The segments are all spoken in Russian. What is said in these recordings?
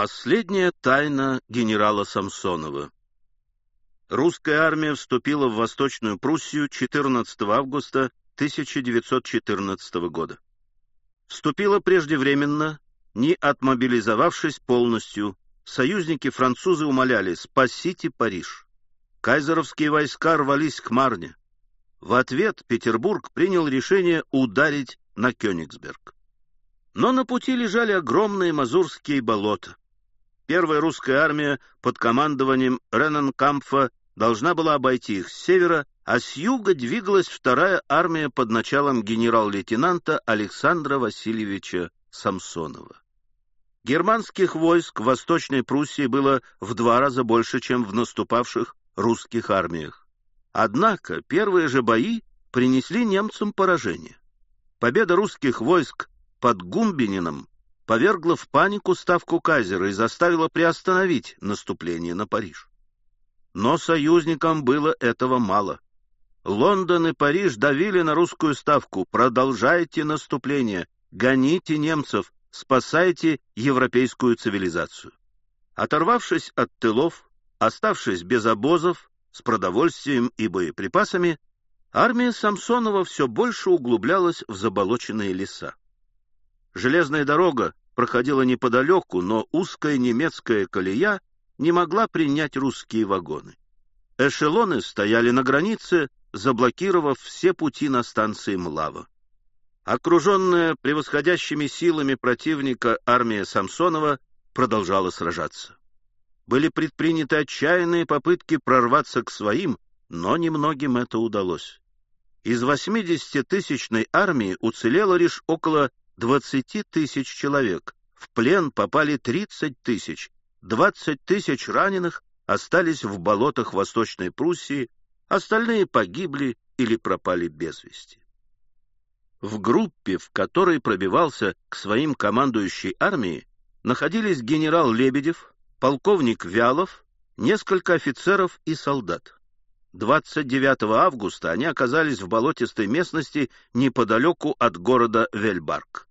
Последняя тайна генерала Самсонова. Русская армия вступила в Восточную Пруссию 14 августа 1914 года. Вступила преждевременно, не отмобилизовавшись полностью. Союзники-французы умоляли «спасите Париж». Кайзеровские войска рвались к Марне. В ответ Петербург принял решение ударить на Кёнигсберг. Но на пути лежали огромные мазурские болота. Первая русская армия под командованием Ренненкампфа должна была обойти их с севера, а с юга двигалась вторая армия под началом генерал-лейтенанта Александра Васильевича Самсонова. Германских войск в Восточной Пруссии было в два раза больше, чем в наступавших русских армиях. Однако первые же бои принесли немцам поражение. Победа русских войск под Гумбинином повергла в панику ставку кайзера и заставила приостановить наступление на Париж. Но союзникам было этого мало. Лондон и Париж давили на русскую ставку «Продолжайте наступление, гоните немцев, спасайте европейскую цивилизацию». Оторвавшись от тылов, оставшись без обозов, с продовольствием и боеприпасами, армия Самсонова все больше углублялась в заболоченные леса. Железная дорога проходила неподалеку, но узкая немецкая колея не могла принять русские вагоны. Эшелоны стояли на границе, заблокировав все пути на станции Млава. Окруженная превосходящими силами противника армия Самсонова продолжала сражаться. Были предприняты отчаянные попытки прорваться к своим, но немногим это удалось. Из 80-тысячной армии уцелело лишь около 20 тысяч человек, в плен попали 30 тысяч, 20 тысяч раненых остались в болотах Восточной Пруссии, остальные погибли или пропали без вести. В группе, в которой пробивался к своим командующей армии, находились генерал Лебедев, полковник Вялов, несколько офицеров и солдат. 29 августа они оказались в болотистой местности неподалеку от города Вельбарк.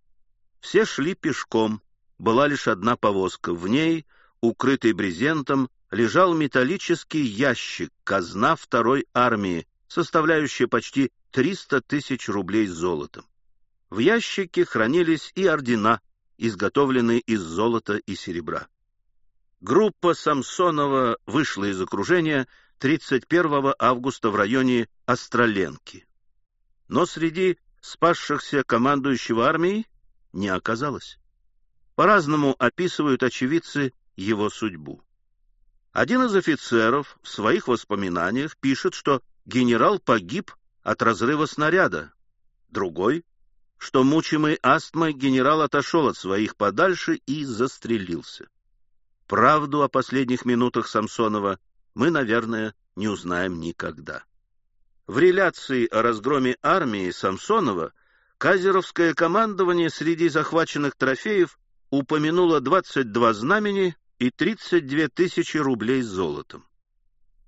Все шли пешком, была лишь одна повозка. В ней, укрытый брезентом, лежал металлический ящик, казна второй армии, составляющая почти 300 тысяч рублей золотом. В ящике хранились и ордена, изготовленные из золота и серебра. Группа Самсонова вышла из окружения 31 августа в районе Остроленки. Но среди спасшихся командующего армией не оказалось. По-разному описывают очевидцы его судьбу. Один из офицеров в своих воспоминаниях пишет, что генерал погиб от разрыва снаряда. Другой, что мучимый астмой генерал отошел от своих подальше и застрелился. Правду о последних минутах Самсонова мы, наверное, не узнаем никогда. В реляции о разгроме армии Самсонова Казеровское командование среди захваченных трофеев упомянуло 22 знамени и 32 тысячи рублей золотом.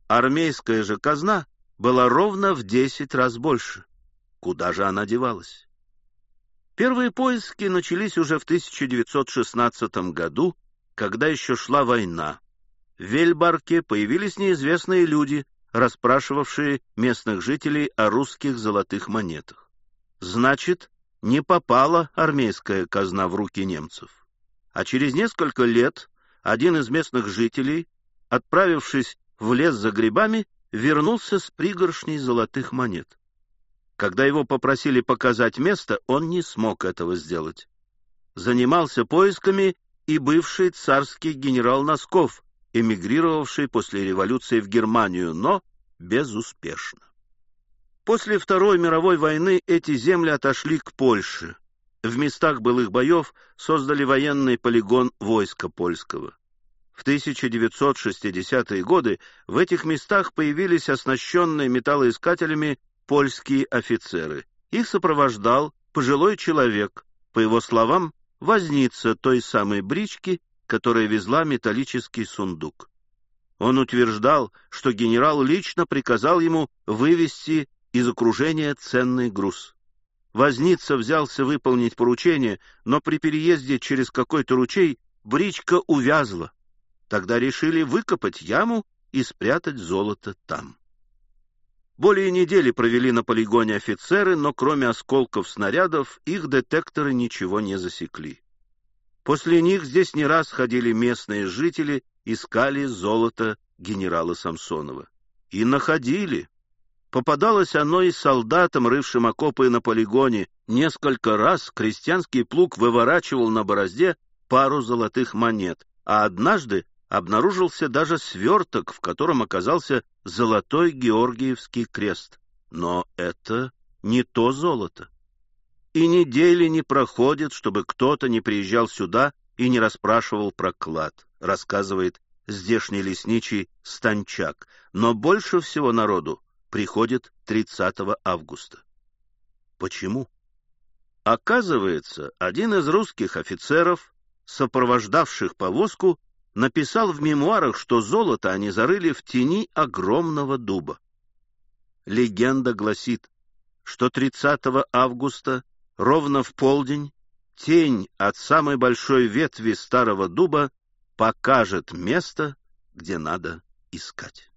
Армейская же казна была ровно в 10 раз больше. Куда же она девалась? Первые поиски начались уже в 1916 году, когда еще шла война. В Вельбарке появились неизвестные люди, расспрашивавшие местных жителей о русских золотых монетах. Значит, не попала армейская казна в руки немцев. А через несколько лет один из местных жителей, отправившись в лес за грибами, вернулся с пригоршней золотых монет. Когда его попросили показать место, он не смог этого сделать. Занимался поисками и бывший царский генерал Носков, эмигрировавший после революции в Германию, но безуспешно. После Второй мировой войны эти земли отошли к Польше. В местах былых боев создали военный полигон войска польского. В 1960-е годы в этих местах появились оснащенные металлоискателями польские офицеры. Их сопровождал пожилой человек, по его словам, возница той самой брички, которая везла металлический сундук. Он утверждал, что генерал лично приказал ему вывести из окружения ценный груз. Возница взялся выполнить поручение, но при переезде через какой-то ручей бричка увязла. Тогда решили выкопать яму и спрятать золото там. Более недели провели на полигоне офицеры, но кроме осколков снарядов их детекторы ничего не засекли. После них здесь не раз ходили местные жители, искали золото генерала Самсонова. И находили. Попадалось оно и солдатам, рывшим окопы на полигоне. Несколько раз крестьянский плуг выворачивал на борозде пару золотых монет, а однажды обнаружился даже сверток, в котором оказался золотой Георгиевский крест. Но это не то золото. И недели не проходит, чтобы кто-то не приезжал сюда и не расспрашивал про клад, рассказывает здешний лесничий Станчак. Но больше всего народу приходит 30 августа. Почему? Оказывается, один из русских офицеров, сопровождавших повозку, написал в мемуарах, что золото они зарыли в тени огромного дуба. Легенда гласит, что 30 августа, ровно в полдень, тень от самой большой ветви старого дуба покажет место, где надо искать.